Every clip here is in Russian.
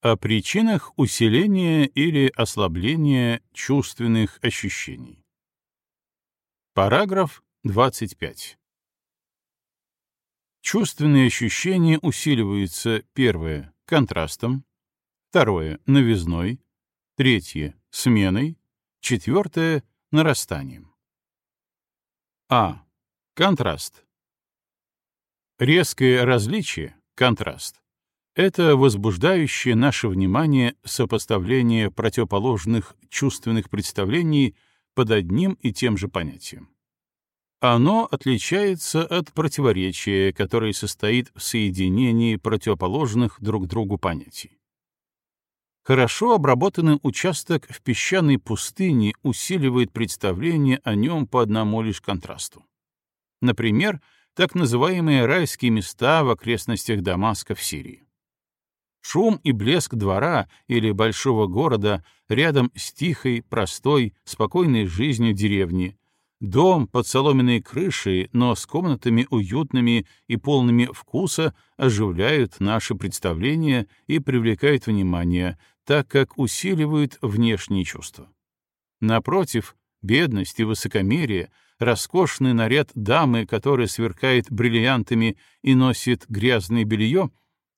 О причинах усиления или ослабления чувственных ощущений. Параграф 25. Чувственные ощущения усиливаются, первое, контрастом, второе — новизной, третье — сменой, четвертое — нарастанием. А. Контраст. Резкое различие, контраст, это возбуждающее наше внимание сопоставление противоположных чувственных представлений под одним и тем же понятием. Оно отличается от противоречия, которое состоит в соединении противоположных друг другу понятий. Хорошо обработанный участок в песчаной пустыне усиливает представление о нем по одному лишь контрасту. Например, так называемые райские места в окрестностях Дамаска в Сирии. Шум и блеск двора или большого города рядом с тихой, простой, спокойной жизнью деревни, Дом под соломенной крышей, но с комнатами уютными и полными вкуса оживляют наши представления и привлекают внимание, так как усиливают внешние чувства. Напротив, бедность и высокомерие, роскошный наряд дамы, которая сверкает бриллиантами и носит грязное белье,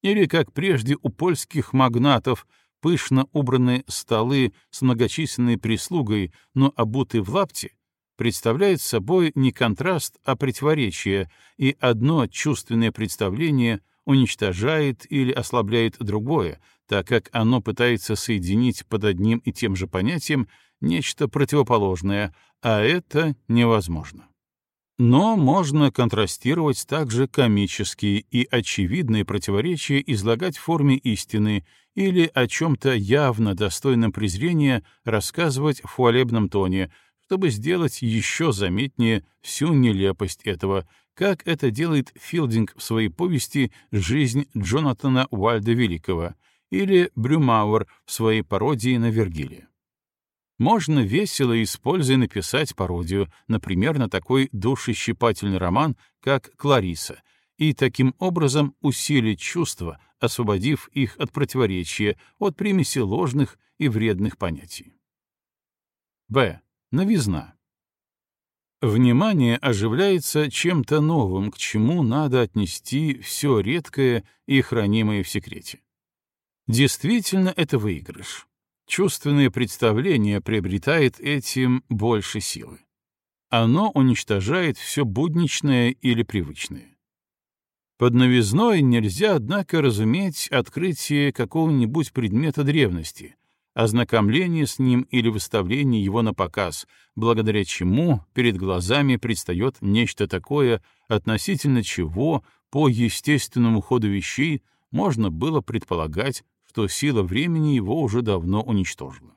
или, как прежде у польских магнатов, пышно убранные столы с многочисленной прислугой, но обуты в лапти, представляет собой не контраст, а противоречие, и одно чувственное представление уничтожает или ослабляет другое, так как оно пытается соединить под одним и тем же понятием нечто противоположное, а это невозможно. Но можно контрастировать также комические и очевидные противоречия излагать в форме истины или о чем-то явно достойном презрения рассказывать в хвалебном тоне, чтобы сделать еще заметнее всю нелепость этого, как это делает Филдинг в своей повести «Жизнь Джонатана Уальда Великого» или Брюмауэр в своей пародии на Вергилия. Можно весело, используя, написать пародию, например, на такой душещипательный роман, как «Клариса», и таким образом усилить чувства, освободив их от противоречия, от примеси ложных и вредных понятий. Б. Новизна. Внимание оживляется чем-то новым, к чему надо отнести все редкое и хранимое в секрете. Действительно, это выигрыш. Чувственное представление приобретает этим больше силы. Оно уничтожает все будничное или привычное. Под новизной нельзя, однако, разуметь открытие какого-нибудь предмета древности, ознакомление с ним или выставление его на показ, благодаря чему перед глазами предстает нечто такое, относительно чего по естественному ходу вещей можно было предполагать, что сила времени его уже давно уничтожила.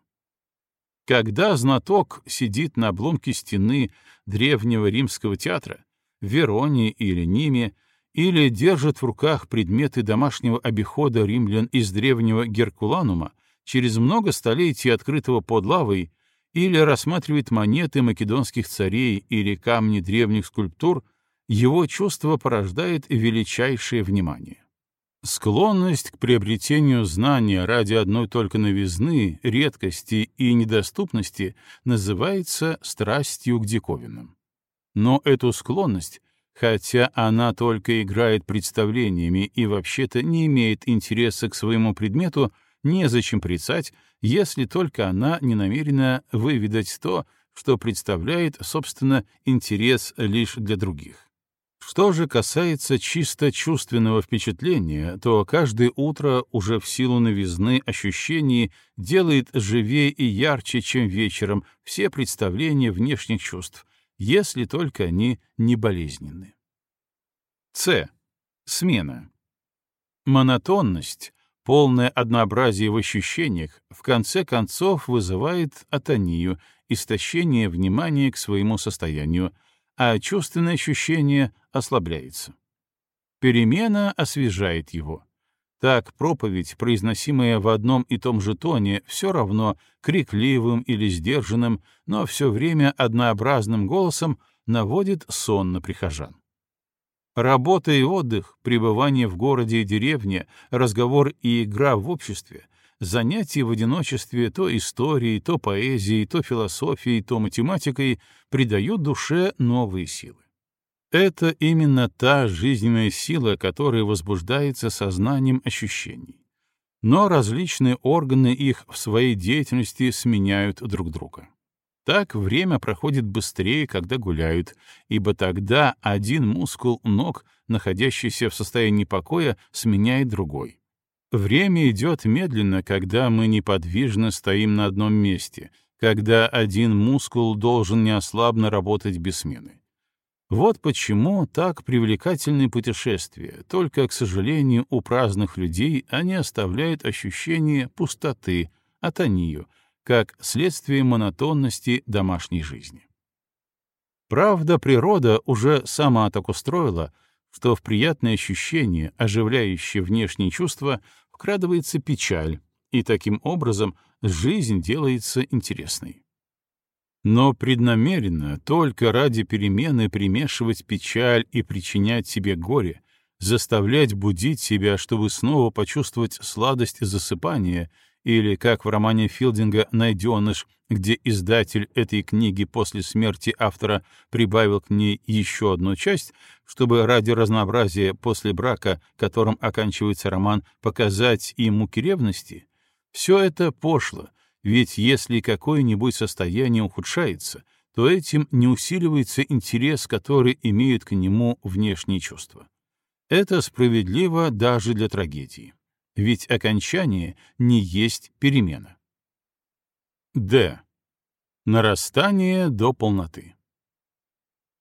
Когда знаток сидит на обломке стены древнего римского театра, в Вероне или Ниме, или держит в руках предметы домашнего обихода римлян из древнего Геркуланума, через много столетий открытого под лавой, или рассматривает монеты македонских царей или камни древних скульптур, его чувство порождает величайшее внимание. Склонность к приобретению знания ради одной только новизны, редкости и недоступности называется страстью к диковинам. Но эту склонность, хотя она только играет представлениями и вообще-то не имеет интереса к своему предмету, незачем прицать, если только она не намерена выведать то, что представляет, собственно, интерес лишь для других. Что же касается чисто чувственного впечатления, то каждое утро уже в силу новизны ощущений делает живее и ярче, чем вечером, все представления внешних чувств, если только они не болезненны. С. Смена. Монотонность Полное однообразие в ощущениях в конце концов вызывает атонию, истощение внимания к своему состоянию, а чувственное ощущение ослабляется. Перемена освежает его. Так проповедь, произносимая в одном и том же тоне, все равно крикливым или сдержанным, но все время однообразным голосом наводит сон на прихожан. Работа и отдых, пребывание в городе и деревне, разговор и игра в обществе занятие в одиночестве то историей, то поэзией, то философией, то математикой придают душе новые силы. Это именно та жизненная сила, которая возбуждается сознанием ощущений. Но различные органы их в своей деятельности сменяют друг друга. Так время проходит быстрее, когда гуляют, ибо тогда один мускул ног, находящийся в состоянии покоя, сменяет другой. Время идет медленно, когда мы неподвижно стоим на одном месте, когда один мускул должен неослабно работать без смены. Вот почему так привлекательны путешествия, только, к сожалению, у праздных людей они оставляют ощущение пустоты, атонию, как следствие монотонности домашней жизни. Правда, природа уже сама так устроила, что в приятные ощущения, оживляющие внешние чувства, вкрадывается печаль, и таким образом жизнь делается интересной. Но преднамеренно, только ради перемены примешивать печаль и причинять себе горе, заставлять будить себя, чтобы снова почувствовать сладость засыпания, или, как в романе Филдинга «Найденыш», где издатель этой книги после смерти автора прибавил к ней еще одну часть, чтобы ради разнообразия после брака, которым оканчивается роман, показать и муки ревности, все это пошло, ведь если какое-нибудь состояние ухудшается, то этим не усиливается интерес, который имеют к нему внешние чувства. Это справедливо даже для трагедии ведь окончание не есть перемена. Д. Нарастание до полноты.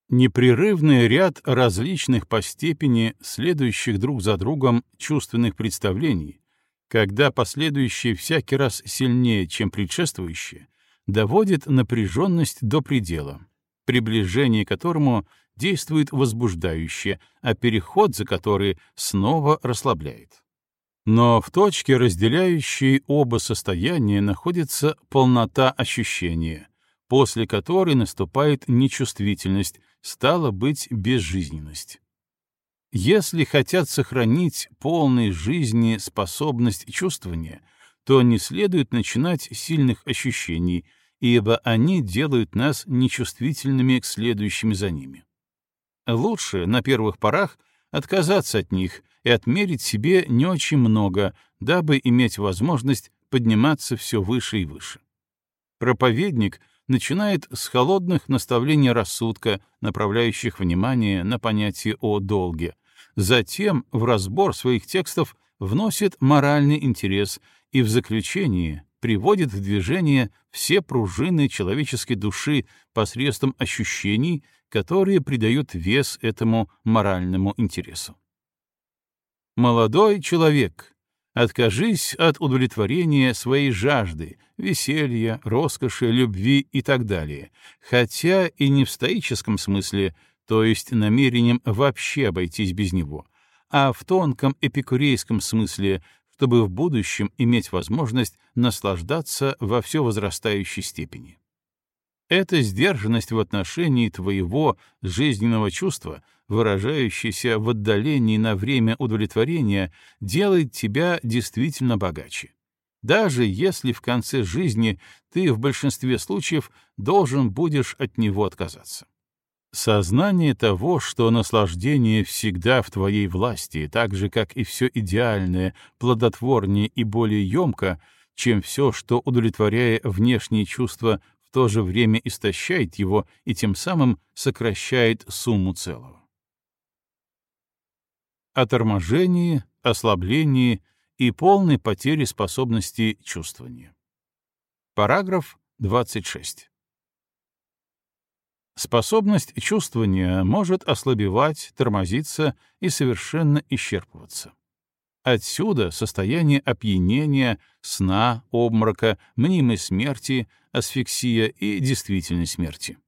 Непрерывный ряд различных по степени следующих друг за другом чувственных представлений, когда последующие всякий раз сильнее, чем предшествующие, доводит напряженность до предела, приближение к которому действует возбуждающе, а переход за который снова расслабляет. Но в точке, разделяющей оба состояния, находится полнота ощущения, после которой наступает нечувствительность, стало быть, безжизненность. Если хотят сохранить полной жизни способность чувствования, то не следует начинать сильных ощущений, ибо они делают нас нечувствительными к следующим за ними. Лучше на первых порах отказаться от них и отмерить себе не очень много, дабы иметь возможность подниматься все выше и выше. Проповедник начинает с холодных наставлений рассудка, направляющих внимание на понятие о долге, затем в разбор своих текстов вносит моральный интерес и в заключение приводит в движение все пружины человеческой души посредством ощущений, которые придают вес этому моральному интересу. Молодой человек, откажись от удовлетворения своей жажды, веселья, роскоши, любви и так далее, хотя и не в стоическом смысле, то есть намерением вообще обойтись без него, а в тонком эпикурейском смысле, чтобы в будущем иметь возможность наслаждаться во все возрастающей степени. Эта сдержанность в отношении твоего жизненного чувства, выражающаяся в отдалении на время удовлетворения, делает тебя действительно богаче. Даже если в конце жизни ты в большинстве случаев должен будешь от него отказаться. Сознание того, что наслаждение всегда в твоей власти, так же, как и все идеальное, плодотворнее и более емко, чем все, что, удовлетворяя внешние чувства, то же время истощает его и тем самым сокращает сумму целого. О торможении, ослаблении и полной потере способности чувствования. Параграф 26. Способность чувствования может ослабевать, тормозиться и совершенно исчерпываться. Отсюда состояние опьянения, сна, обморока, мнимой смерти, асфиксия и действительной смерти.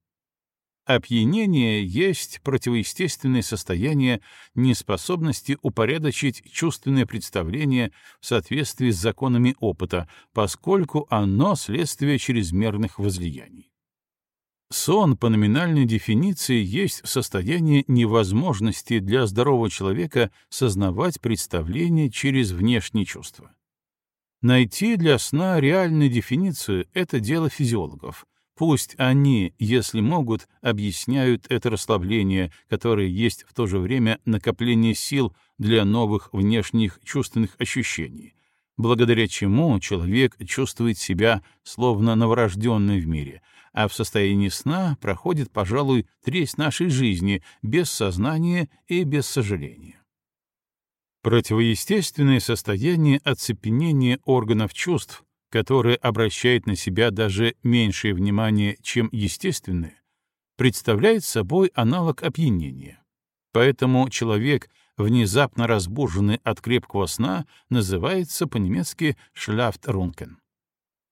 Опьянение есть противоестественное состояние неспособности упорядочить чувственное представление в соответствии с законами опыта, поскольку оно следствие чрезмерных возлияний. Сон по номинальной дефиниции есть состояние невозможности для здорового человека сознавать представление через внешние чувства. Найти для сна реальную дефиницию — это дело физиологов. Пусть они, если могут, объясняют это расслабление, которое есть в то же время накопление сил для новых внешних чувственных ощущений, благодаря чему человек чувствует себя словно новорожденный в мире, а в состоянии сна проходит, пожалуй, треть нашей жизни без сознания и без сожаления. Противоестественное состояние оцепенения органов чувств, которое обращает на себя даже меньшее внимание, чем естественное, представляет собой аналог опьянения. Поэтому человек, внезапно разбуженный от крепкого сна, называется по-немецки «шляфтрункен».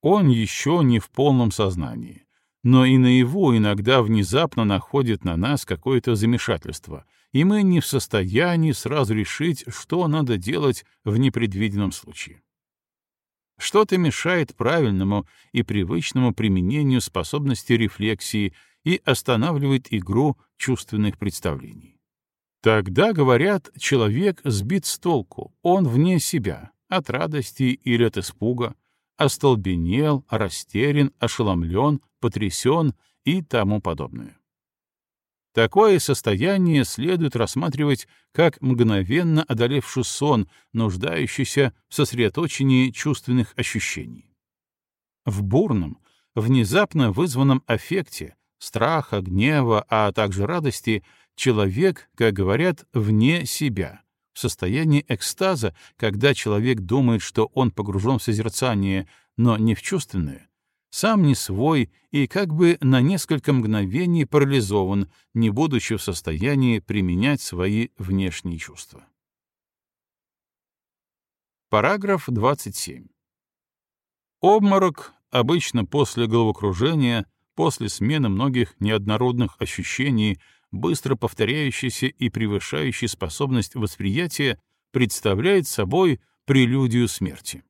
Он еще не в полном сознании, но и наяву иногда внезапно находит на нас какое-то замешательство, и мы не в состоянии сразу решить, что надо делать в непредвиденном случае. Что-то мешает правильному и привычному применению способности рефлексии и останавливает игру чувственных представлений. Тогда, говорят, человек сбит с толку, он вне себя, от радости или от испуга, остолбенел, растерян, ошеломлен, потрясен и тому подобное. Такое состояние следует рассматривать как мгновенно одолевший сон, нуждающийся в сосредоточении чувственных ощущений. В бурном, внезапно вызванном аффекте, страха, гнева, а также радости, человек, как говорят, вне себя, в состоянии экстаза, когда человек думает, что он погружен в созерцание, но не в чувственное, сам не свой и как бы на несколько мгновений парализован, не будучи в состоянии применять свои внешние чувства. Параграф 27. Обморок обычно после головокружения, после смены многих неоднородных ощущений, быстро повторяющийся и превышающий способность восприятия, представляет собой прелюдию смерти.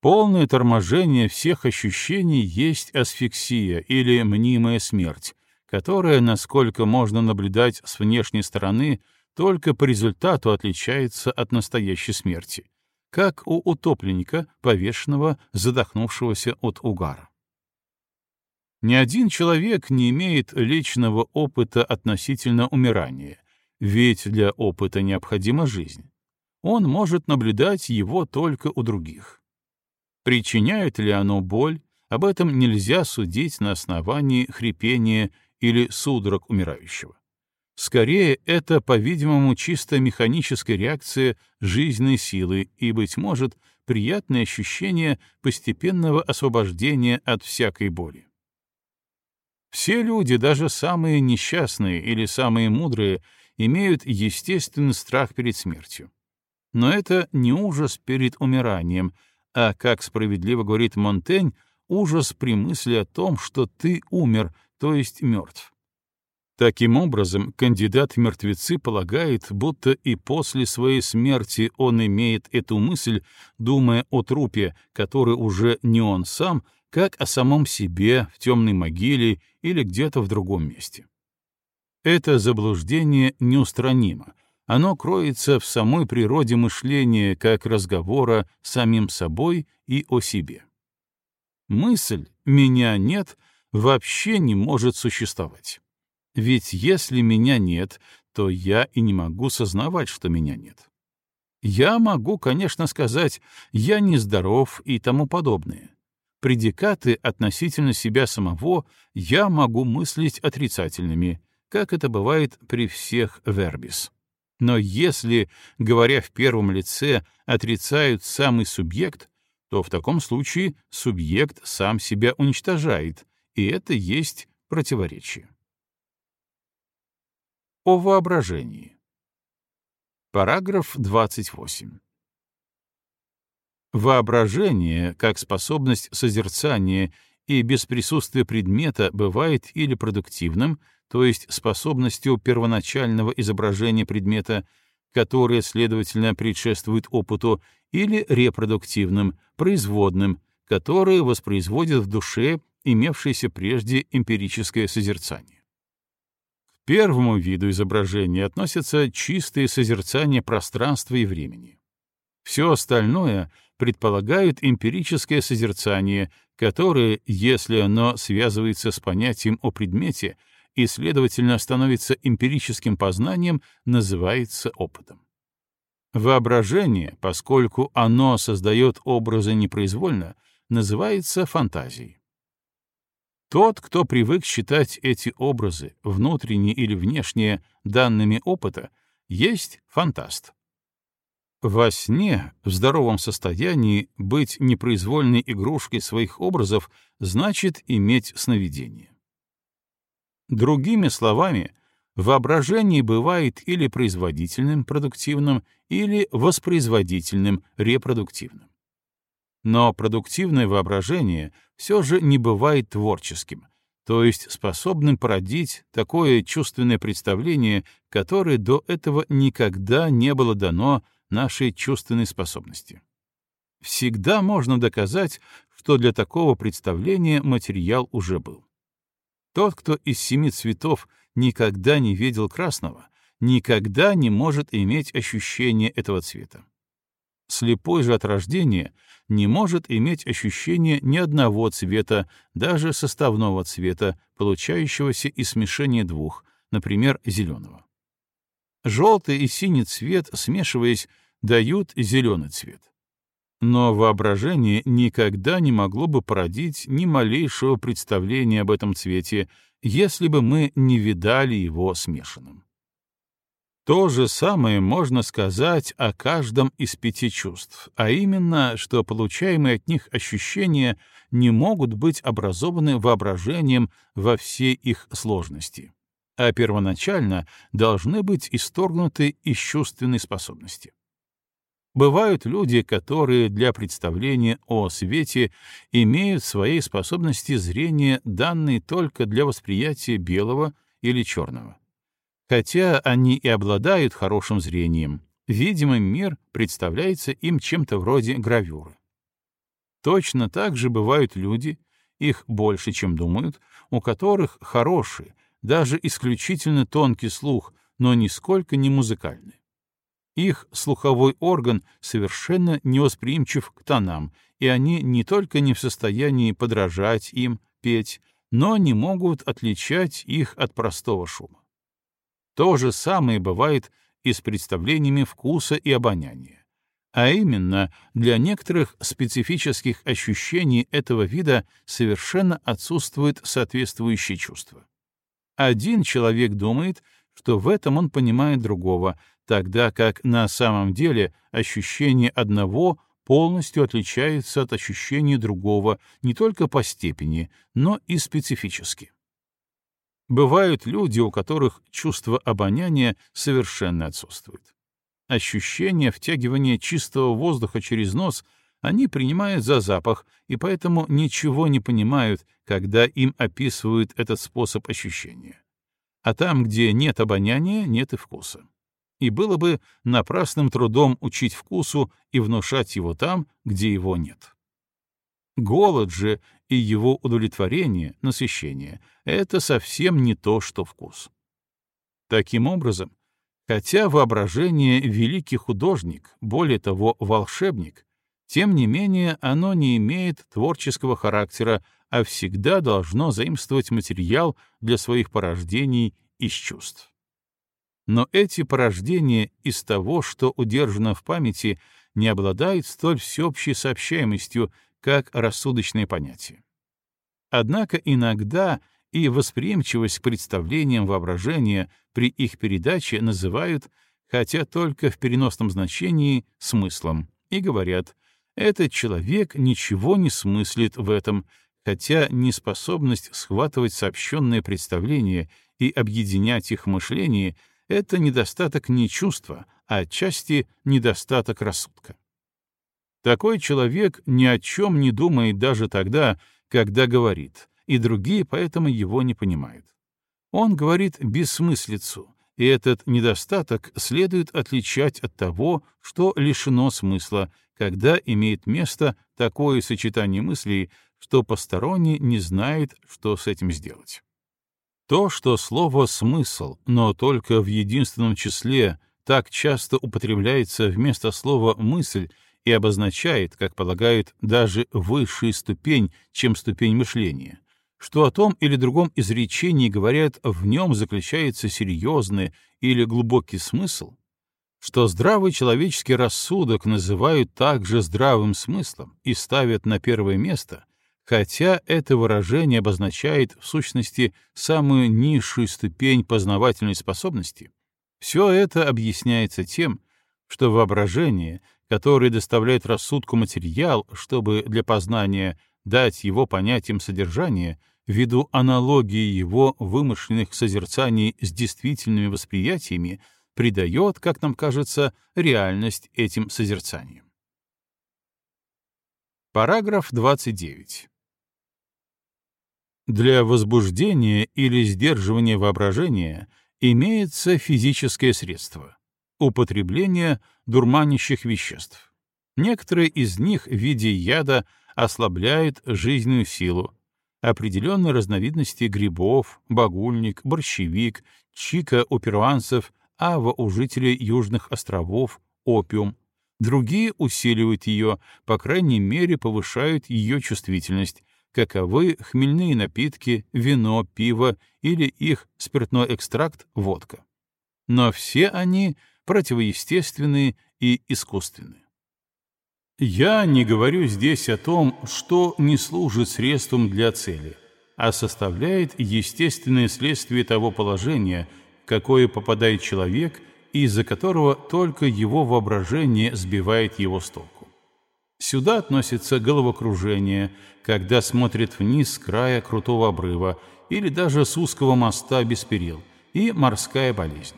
Полное торможение всех ощущений есть асфиксия или мнимая смерть, которая, насколько можно наблюдать с внешней стороны, только по результату отличается от настоящей смерти, как у утопленника, повешенного, задохнувшегося от угара. Ни один человек не имеет личного опыта относительно умирания, ведь для опыта необходима жизнь. Он может наблюдать его только у других. Причиняет ли оно боль, об этом нельзя судить на основании хрипения или судорог умирающего. Скорее, это, по-видимому, чисто механическая реакция жизненной силы и, быть может, приятное ощущение постепенного освобождения от всякой боли. Все люди, даже самые несчастные или самые мудрые, имеют естественный страх перед смертью. Но это не ужас перед умиранием, а, как справедливо говорит Монтень, ужас при мысли о том, что ты умер, то есть мертв. Таким образом, кандидат в мертвецы полагает, будто и после своей смерти он имеет эту мысль, думая о трупе, который уже не он сам, как о самом себе в темной могиле или где-то в другом месте. Это заблуждение неустранимо, оно кроется в самой природе мышления как разговора с самим собой и о себе. Мысль «меня нет» вообще не может существовать. Ведь если меня нет, то я и не могу сознавать, что меня нет. Я могу, конечно, сказать «я нездоров» и тому подобное. Предикаты относительно себя самого я могу мыслить отрицательными, как это бывает при всех вербис. Но если, говоря в первом лице, отрицают самый субъект, то в таком случае субъект сам себя уничтожает, и это есть противоречие. О воображении. Параграф 28. Воображение, как способность созерцания и без присутствия предмета, бывает или продуктивным, то есть способностью первоначального изображения предмета, которое, следовательно, предшествует опыту, или репродуктивным, производным, которое воспроизводит в душе имевшееся прежде эмпирическое созерцание. К первому виду изображения относятся чистые созерцания пространства и времени. Все остальное предполагают эмпирическое созерцание, которое, если оно связывается с понятием о предмете и, следовательно, становится эмпирическим познанием, называется опытом. Воображение, поскольку оно создает образы непроизвольно, называется фантазией. Тот, кто привык считать эти образы, внутренние или внешние, данными опыта, есть фантаст. Во сне, в здоровом состоянии, быть непроизвольной игрушкой своих образов значит иметь сновидение. Другими словами, воображение бывает или производительным, продуктивным, или воспроизводительным, репродуктивным. Но продуктивное воображение все же не бывает творческим, то есть способным породить такое чувственное представление, которое до этого никогда не было дано нашей чувственной способности. Всегда можно доказать, что для такого представления материал уже был. Тот, кто из семи цветов никогда не видел красного, никогда не может иметь ощущения этого цвета. Слепой же от рождения не может иметь ощущения ни одного цвета, даже составного цвета, получающегося из смешения двух, например, зеленого. Желтый и синий цвет, смешиваясь, дают зеленый цвет. Но воображение никогда не могло бы породить ни малейшего представления об этом цвете, если бы мы не видали его смешанным. То же самое можно сказать о каждом из пяти чувств, а именно, что получаемые от них ощущения не могут быть образованы воображением во всей их сложности, а первоначально должны быть исторгнуты из чувственной способности. Бывают люди, которые для представления о свете имеют своей способности зрения данные только для восприятия белого или черного. Хотя они и обладают хорошим зрением, видимый мир представляется им чем-то вроде гравюры. Точно так же бывают люди, их больше, чем думают, у которых хороший, даже исключительно тонкий слух, но нисколько не музыкальный. Их слуховой орган совершенно невосприимчив к тонам, и они не только не в состоянии подражать им, петь, но не могут отличать их от простого шума. То же самое бывает и с представлениями вкуса и обоняния. А именно, для некоторых специфических ощущений этого вида совершенно отсутствует соответствующее чувство. Один человек думает, что в этом он понимает другого, тогда как на самом деле ощущение одного полностью отличается от ощущения другого не только по степени, но и специфически. Бывают люди, у которых чувство обоняния совершенно отсутствует. Ощущение втягивания чистого воздуха через нос они принимают за запах и поэтому ничего не понимают, когда им описывают этот способ ощущения. А там, где нет обоняния, нет и вкуса и было бы напрасным трудом учить вкусу и внушать его там, где его нет. Голод же и его удовлетворение, насыщение — это совсем не то, что вкус. Таким образом, хотя воображение — великий художник, более того, волшебник, тем не менее оно не имеет творческого характера, а всегда должно заимствовать материал для своих порождений из чувств. Но эти порождения из того, что удержано в памяти, не обладают столь всеобщей сообщаемостью, как рассудочные понятия. Однако иногда и восприимчивость к представлениям воображения при их передаче называют, хотя только в переносном значении, смыслом, и говорят, этот человек ничего не смыслит в этом, хотя неспособность схватывать сообщенные представления и объединять их мышление — это недостаток не чувства, а отчасти недостаток рассудка. Такой человек ни о чем не думает даже тогда, когда говорит, и другие поэтому его не понимают. Он говорит бессмыслицу, и этот недостаток следует отличать от того, что лишено смысла, когда имеет место такое сочетание мыслей, что посторонний не знает, что с этим сделать. То, что слово «смысл», но только в единственном числе, так часто употребляется вместо слова «мысль» и обозначает, как полагают, даже высшую ступень, чем ступень мышления, что о том или другом изречении говорят, в нем заключается серьезный или глубокий смысл, что здравый человеческий рассудок называют также здравым смыслом и ставят на первое место, хотя это выражение обозначает в сущности самую низшую ступень познавательной способности, все это объясняется тем, что воображение, которое доставляет рассудку материал, чтобы для познания дать его понятиям содержание, ввиду аналогии его вымышленных созерцаний с действительными восприятиями, придает, как нам кажется, реальность этим созерцаниям. Параграф 29. Для возбуждения или сдерживания воображения имеется физическое средство — употребление дурманящих веществ. Некоторые из них в виде яда ослабляют жизненную силу, определенные разновидности грибов, багульник, борщевик, чика у перуанцев, ава у жителей Южных островов, опиум. Другие усиливают ее, по крайней мере повышают ее чувствительность, каковы хмельные напитки, вино, пиво или их спиртной экстракт, водка. Но все они противоестественные и искусственные. Я не говорю здесь о том, что не служит средством для цели, а составляет естественное следствие того положения, в какое попадает человек, из-за которого только его воображение сбивает его с толку. Сюда относится головокружение, когда смотрит вниз с края крутого обрыва или даже с узкого моста без перил, и морская болезнь.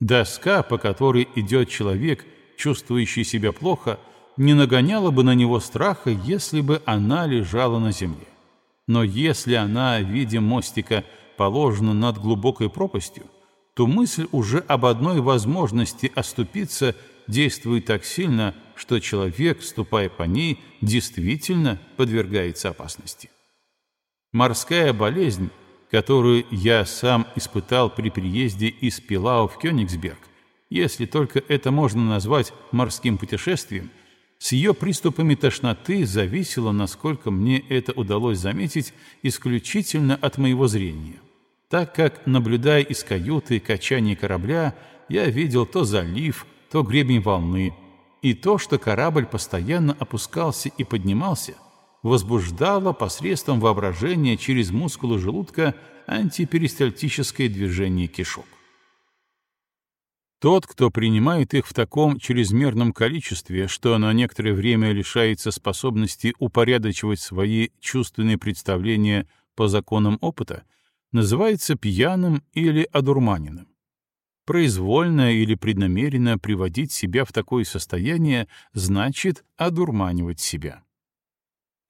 Доска, по которой идет человек, чувствующий себя плохо, не нагоняла бы на него страха, если бы она лежала на земле. Но если она в виде мостика положена над глубокой пропастью, то мысль уже об одной возможности оступиться действует так сильно, что человек, ступая по ней, действительно подвергается опасности. Морская болезнь, которую я сам испытал при переезде из Пилау в Кёнигсберг, если только это можно назвать морским путешествием, с ее приступами тошноты зависело, насколько мне это удалось заметить, исключительно от моего зрения, так как, наблюдая из каюты качание корабля, я видел то залив, то гребень волны, и то, что корабль постоянно опускался и поднимался, возбуждало посредством воображения через мускулы желудка антиперистальтическое движение кишок. Тот, кто принимает их в таком чрезмерном количестве, что на некоторое время лишается способности упорядочивать свои чувственные представления по законам опыта, называется пьяным или одурманенным. Произвольно или преднамеренно приводить себя в такое состояние значит одурманивать себя.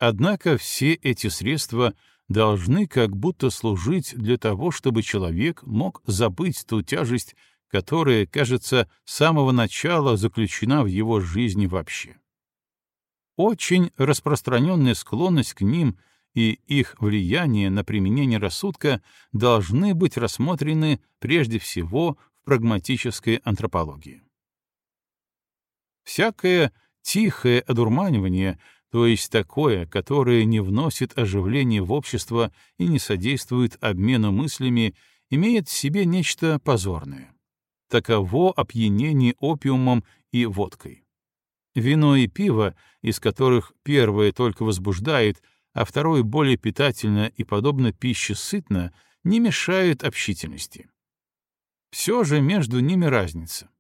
Однако все эти средства должны как будто служить для того, чтобы человек мог забыть ту тяжесть, которая, кажется, с самого начала заключена в его жизни вообще. Очень распространенная склонность к ним и их влияние на применение рассудка должны быть рассмотрены прежде всего прагматической антропологии. Всякое тихое одурманивание, то есть такое, которое не вносит оживления в общество и не содействует обмену мыслями, имеет в себе нечто позорное. Таково опьянение опиумом и водкой. Вино и пиво, из которых первое только возбуждает, а второе более питательно и, подобно пище, сытно, не мешают общительности. Все же между ними разница.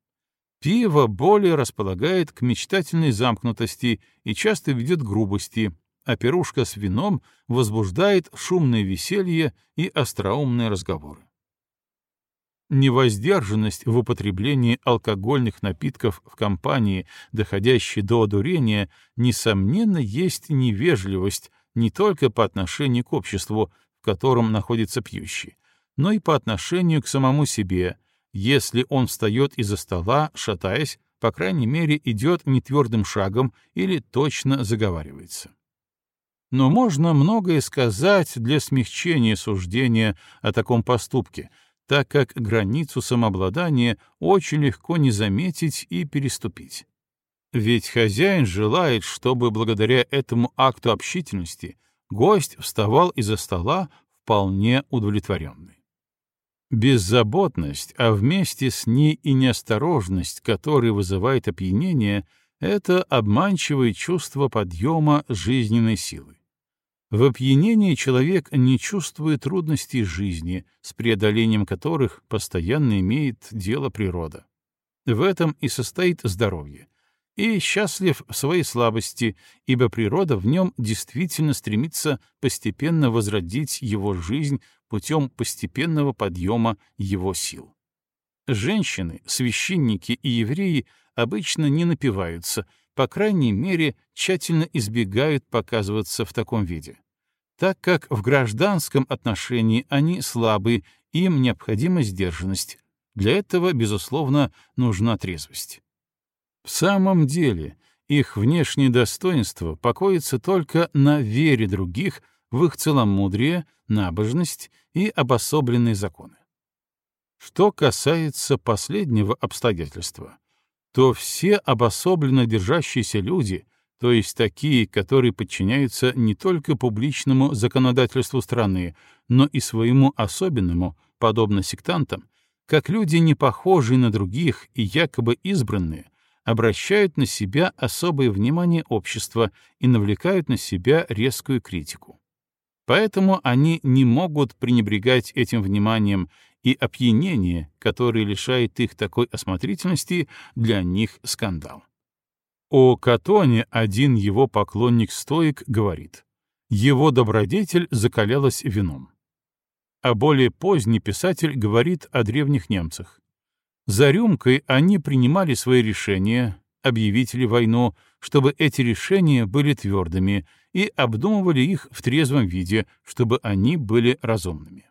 Пиво более располагает к мечтательной замкнутости и часто ведет к грубости, а пирушка с вином возбуждает шумное веселье и остроумные разговоры. Невоздержанность в употреблении алкогольных напитков в компании, доходящей до одурения, несомненно, есть невежливость не только по отношению к обществу, в котором находится пьющий, но и по отношению к самому себе, если он встает из-за стола, шатаясь, по крайней мере, идет нетвердым шагом или точно заговаривается. Но можно многое сказать для смягчения суждения о таком поступке — так как границу самообладания очень легко не заметить и переступить. Ведь хозяин желает, чтобы благодаря этому акту общительности гость вставал из-за стола вполне удовлетворенный. Беззаботность, а вместе с ней и неосторожность, которая вызывает опьянение, это обманчивое чувство подъема жизненной силы. В опьянении человек не чувствует трудностей жизни, с преодолением которых постоянно имеет дело природа. В этом и состоит здоровье. И счастлив в своей слабости, ибо природа в нем действительно стремится постепенно возродить его жизнь путем постепенного подъема его сил. Женщины, священники и евреи обычно не напиваются, по крайней мере, тщательно избегают показываться в таком виде. Так как в гражданском отношении они слабы, им необходима сдержанность. Для этого, безусловно, нужна трезвость. В самом деле, их внешнее достоинство покоится только на вере других в их целомудрие, набожность и обособленные законы. Что касается последнего обстоятельства, то все обособленно держащиеся люди, то есть такие, которые подчиняются не только публичному законодательству страны, но и своему особенному, подобно сектантам, как люди, не похожие на других и якобы избранные, обращают на себя особое внимание общества и навлекают на себя резкую критику. Поэтому они не могут пренебрегать этим вниманием, и опьянение, которое лишает их такой осмотрительности, для них скандал. О Катоне один его поклонник-стоик говорит, его добродетель закалялась вином. А более поздний писатель говорит о древних немцах. За рюмкой они принимали свои решения, объявители войну, чтобы эти решения были твердыми, и обдумывали их в трезвом виде, чтобы они были разумными.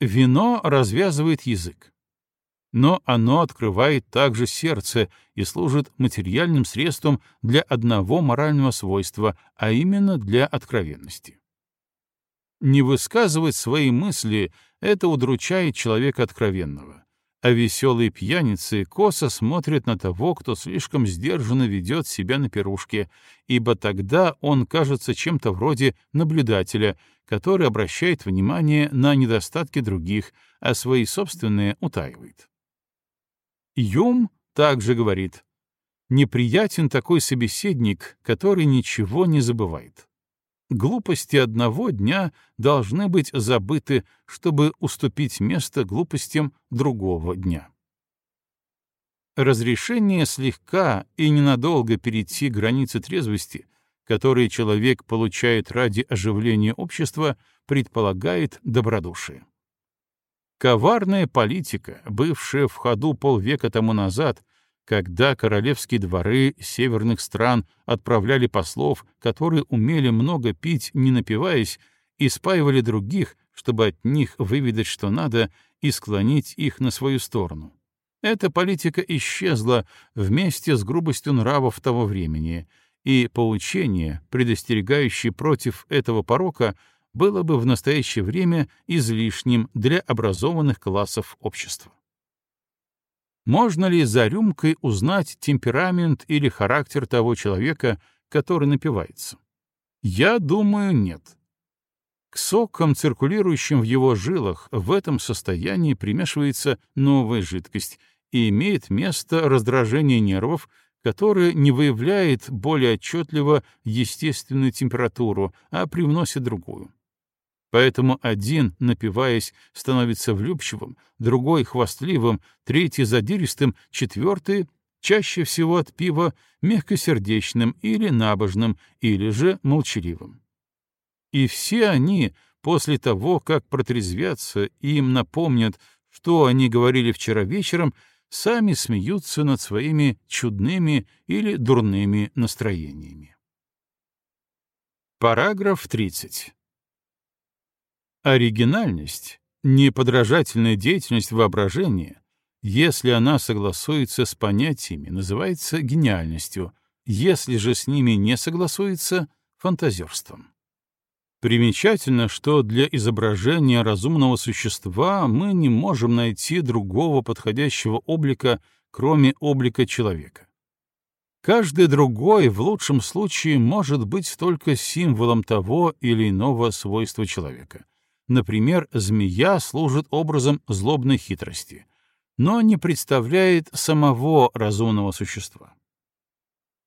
Вино развязывает язык. Но оно открывает также сердце и служит материальным средством для одного морального свойства, а именно для откровенности. Не высказывать свои мысли — это удручает человека откровенного а веселые пьяницы косо смотрят на того, кто слишком сдержанно ведет себя на пирушке, ибо тогда он кажется чем-то вроде наблюдателя, который обращает внимание на недостатки других, а свои собственные утаивает. Юм также говорит, неприятен такой собеседник, который ничего не забывает. Глупости одного дня должны быть забыты, чтобы уступить место глупостям другого дня. Разрешение слегка и ненадолго перейти границы трезвости, которые человек получает ради оживления общества, предполагает добродушие. Коварная политика, бывшая в ходу полвека тому назад, когда королевские дворы северных стран отправляли послов, которые умели много пить, не напиваясь, и спаивали других, чтобы от них выведать, что надо, и склонить их на свою сторону. Эта политика исчезла вместе с грубостью нравов того времени, и поучение, предостерегающее против этого порока, было бы в настоящее время излишним для образованных классов общества. Можно ли за рюмкой узнать темперамент или характер того человека, который напивается? Я думаю, нет. К сокам, циркулирующим в его жилах, в этом состоянии примешивается новая жидкость и имеет место раздражение нервов, которое не выявляет более отчетливо естественную температуру, а привносит другую. Поэтому один, напиваясь, становится влюбчивым, другой — хвастливым, третий — задиристым, четвертый — чаще всего от пива мягкосердечным или набожным, или же молчаливым. И все они, после того, как протрезвятся и им напомнят, что они говорили вчера вечером, сами смеются над своими чудными или дурными настроениями. Параграф 30. Оригинальность, неподражательная деятельность воображения, если она согласуется с понятиями, называется гениальностью, если же с ними не согласуется — фантазерством. Примечательно, что для изображения разумного существа мы не можем найти другого подходящего облика, кроме облика человека. Каждый другой, в лучшем случае, может быть только символом того или иного свойства человека. Например, змея служит образом злобной хитрости, но не представляет самого разумного существа.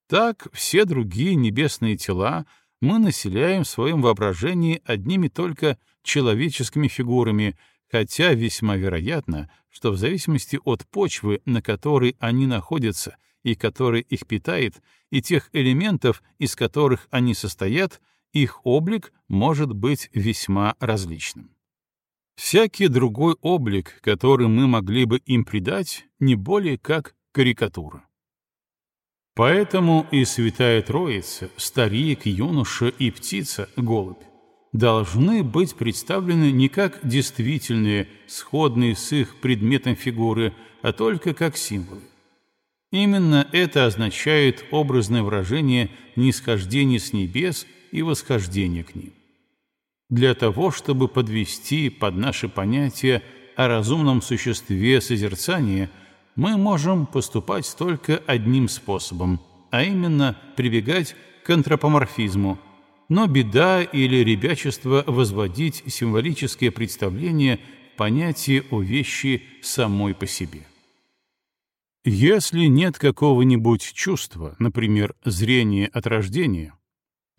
Так все другие небесные тела мы населяем в своем воображении одними только человеческими фигурами, хотя весьма вероятно, что в зависимости от почвы, на которой они находятся — и который их питает, и тех элементов, из которых они состоят, их облик может быть весьма различным. Всякий другой облик, который мы могли бы им придать, не более как карикатура. Поэтому и Святая Троица, старик, юноша и птица, голубь, должны быть представлены не как действительные, сходные с их предметом фигуры, а только как символы. Именно это означает образное выражение нисхождения с небес и восхождения к ним. Для того, чтобы подвести под наше понятие о разумном существе созерцания, мы можем поступать только одним способом, а именно прибегать к антропоморфизму, но беда или ребячество возводить символическое представление в понятие о вещи самой по себе. Если нет какого-нибудь чувства, например, зрения от рождения,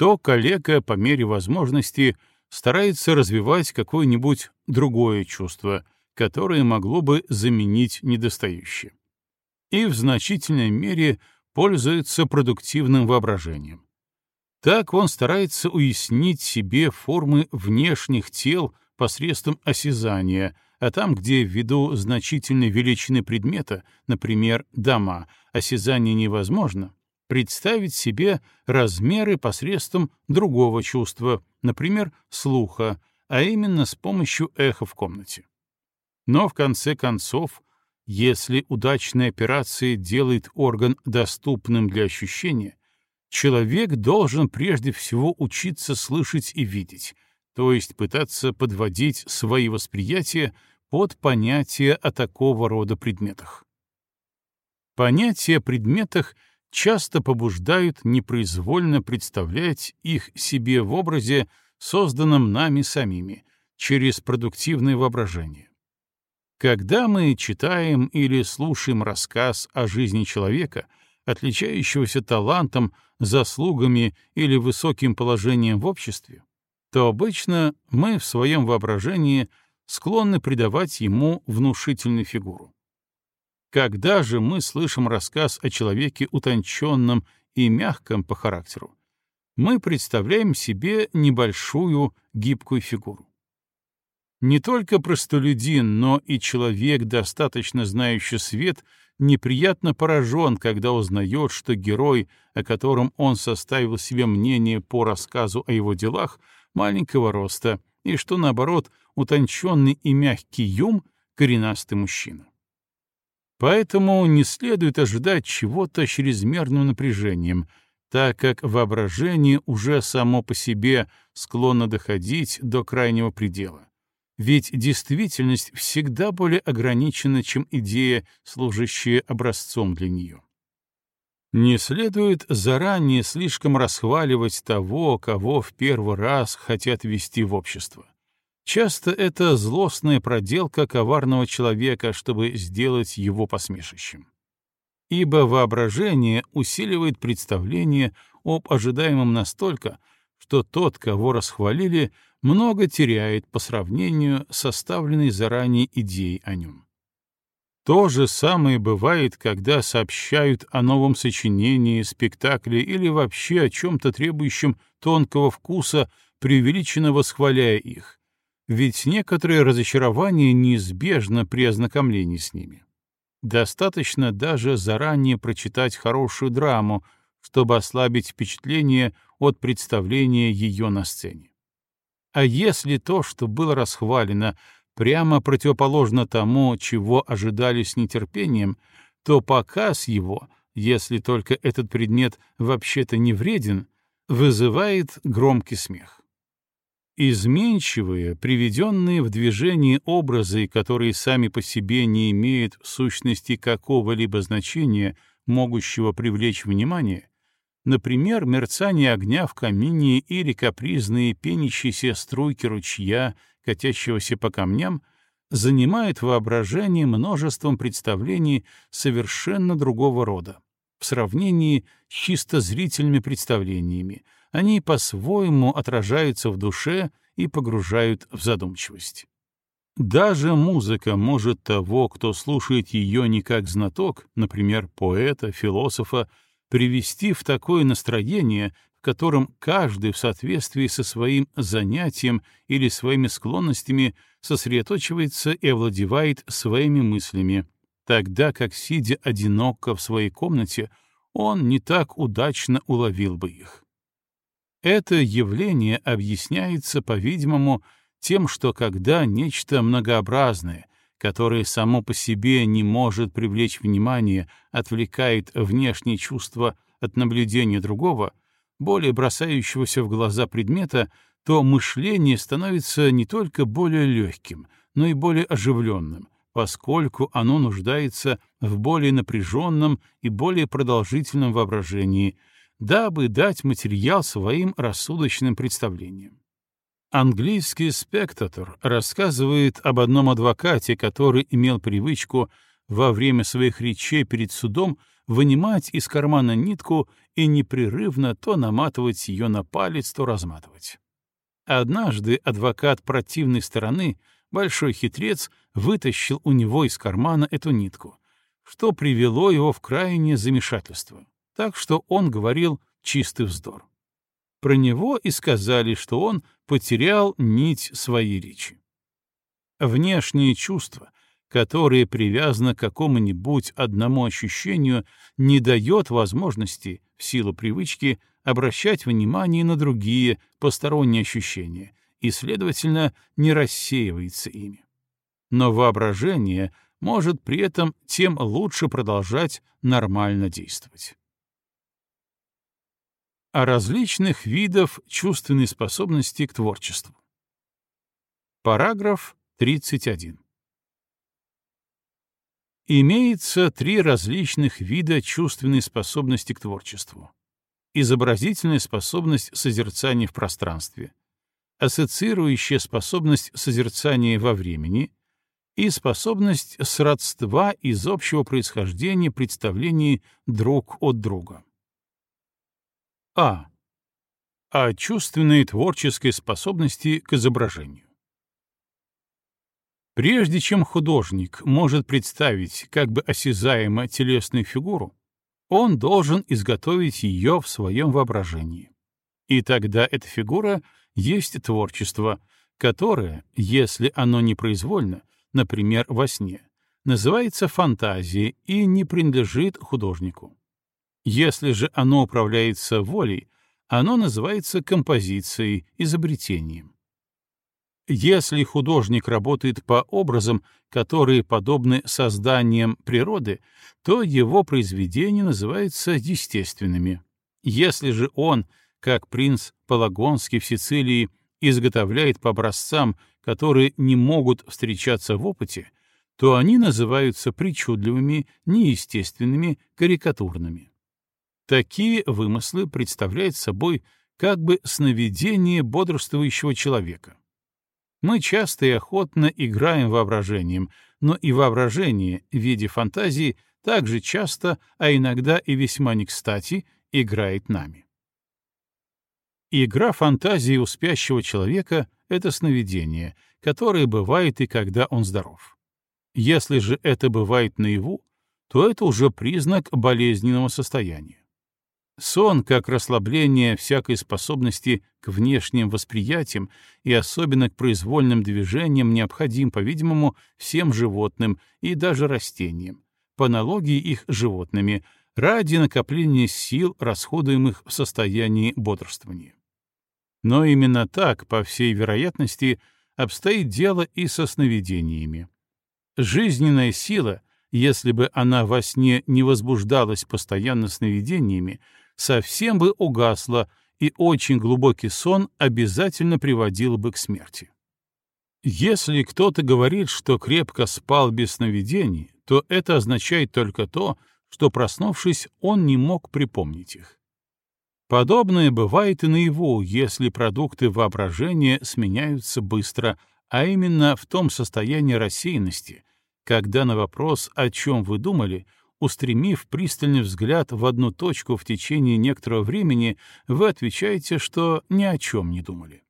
то калека по мере возможности старается развивать какое-нибудь другое чувство, которое могло бы заменить недостающее. И в значительной мере пользуется продуктивным воображением. Так он старается уяснить себе формы внешних тел посредством осязания — а там, где ввиду значительной величины предмета, например, дома, осязание невозможно, представить себе размеры посредством другого чувства, например, слуха, а именно с помощью эха в комнате. Но в конце концов, если удачная операция делает орган доступным для ощущения, человек должен прежде всего учиться слышать и видеть, то есть пытаться подводить свои восприятия под понятие о такого рода предметах. Понятия о предметах часто побуждают непроизвольно представлять их себе в образе, созданном нами самими, через продуктивное воображение. Когда мы читаем или слушаем рассказ о жизни человека, отличающегося талантом, заслугами или высоким положением в обществе, то обычно мы в своем воображении склонны придавать ему внушительную фигуру. Когда же мы слышим рассказ о человеке утонченном и мягком по характеру, мы представляем себе небольшую гибкую фигуру. Не только простолюдин, но и человек, достаточно знающий свет, неприятно поражен, когда узнает, что герой, о котором он составил себе мнение по рассказу о его делах, маленького роста, и что, наоборот, утонченный и мягкий юм — коренастый мужчина. Поэтому не следует ожидать чего-то чрезмерным напряжением, так как воображение уже само по себе склонно доходить до крайнего предела. Ведь действительность всегда более ограничена, чем идея, служащая образцом для нее. Не следует заранее слишком расхваливать того, кого в первый раз хотят ввести в общество. Часто это злостная проделка коварного человека, чтобы сделать его посмешищем. Ибо воображение усиливает представление об ожидаемом настолько, что тот, кого расхвалили, много теряет по сравнению с составленной заранее идеей о нем. То же самое бывает, когда сообщают о новом сочинении, спектакле или вообще о чем-то требующем тонкого вкуса, преувеличенно восхваляя их. Ведь некоторые разочарования неизбежно при ознакомлении с ними. Достаточно даже заранее прочитать хорошую драму, чтобы ослабить впечатление от представления ее на сцене. А если то, что было расхвалено, прямо противоположно тому, чего ожидали с нетерпением, то показ его, если только этот предмет вообще-то не вреден, вызывает громкий смех. Изменчивые, приведенные в движение образы, которые сами по себе не имеют сущности какого-либо значения, могущего привлечь внимание, например, мерцание огня в камине или капризные пенящиеся струйки ручья, катящегося по камням, занимают воображение множеством представлений совершенно другого рода. В сравнении с чисто зрительными представлениями они по-своему отражаются в душе и погружают в задумчивость. Даже музыка может того, кто слушает ее не как знаток, например, поэта, философа, привести в такое настроение, в котором каждый в соответствии со своим занятием или своими склонностями сосредоточивается и овладевает своими мыслями, тогда как, сидя одиноко в своей комнате, он не так удачно уловил бы их. Это явление объясняется, по-видимому, тем, что когда нечто многообразное, которое само по себе не может привлечь внимание, отвлекает внешние чувства от наблюдения другого, более бросающегося в глаза предмета, то мышление становится не только более легким, но и более оживленным, поскольку оно нуждается в более напряженном и более продолжительном воображении, дабы дать материал своим рассудочным представлениям. Английский спектатор рассказывает об одном адвокате, который имел привычку во время своих речей перед судом вынимать из кармана нитку и непрерывно то наматывать ее на палец, то разматывать. Однажды адвокат противной стороны, большой хитрец, вытащил у него из кармана эту нитку, что привело его в крайнее замешательство, так что он говорил чистый вздор. Про него и сказали, что он потерял нить своей речи. Внешние чувства, которые привязаны к какому-нибудь одному ощущению, не дает возможности, в силу привычки, обращать внимание на другие посторонние ощущения и, следовательно, не рассеивается ими. Но воображение может при этом тем лучше продолжать нормально действовать о различных видах чувственной способности к творчеству. Параграф 31. Имеется три различных вида чувственной способности к творчеству. Изобразительная способность созерцания в пространстве, ассоциирующая способность созерцания во времени и способность сродства из общего происхождения представлений друг от друга. А. О чувственной творческой способности к изображению. Прежде чем художник может представить как бы осязаемо телесную фигуру, он должен изготовить ее в своем воображении. И тогда эта фигура есть творчество, которое, если оно не произвольно, например, во сне, называется фантазией и не принадлежит художнику. Если же оно управляется волей, оно называется композицией, изобретением. Если художник работает по образам, которые подобны созданиям природы, то его произведения называются естественными. Если же он, как принц Палагонский в Сицилии, изготовляет по образцам, которые не могут встречаться в опыте, то они называются причудливыми, неестественными, карикатурными. Такие вымыслы представляют собой как бы сновидение бодрствующего человека. Мы часто и охотно играем воображением, но и воображение в виде фантазии также часто, а иногда и весьма не кстати, играет нами. Игра фантазии у спящего человека — это сновидение, которое бывает и когда он здоров. Если же это бывает наяву, то это уже признак болезненного состояния. Сон, как расслабление всякой способности к внешним восприятиям и особенно к произвольным движениям, необходим, по-видимому, всем животным и даже растениям, по аналогии их животными, ради накопления сил, расходуемых в состоянии бодрствования. Но именно так, по всей вероятности, обстоит дело и со сновидениями. Жизненная сила, если бы она во сне не возбуждалась постоянно сновидениями, совсем бы угасла, и очень глубокий сон обязательно приводил бы к смерти. Если кто-то говорит, что крепко спал без сновидений, то это означает только то, что, проснувшись, он не мог припомнить их. Подобное бывает и наяву, если продукты воображения сменяются быстро, а именно в том состоянии рассеянности, когда на вопрос «о чем вы думали?» Устремив пристальный взгляд в одну точку в течение некоторого времени, вы отвечаете, что ни о чем не думали.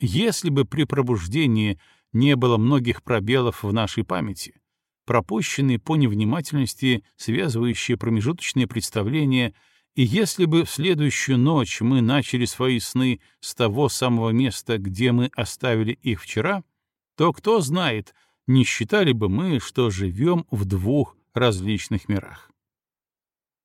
Если бы при пробуждении не было многих пробелов в нашей памяти, пропущенные по невнимательности связывающие промежуточные представления — и если бы в следующую ночь мы начали свои сны с того самого места, где мы оставили их вчера, то кто знает, не считали бы мы, что живем в двух различных мирах.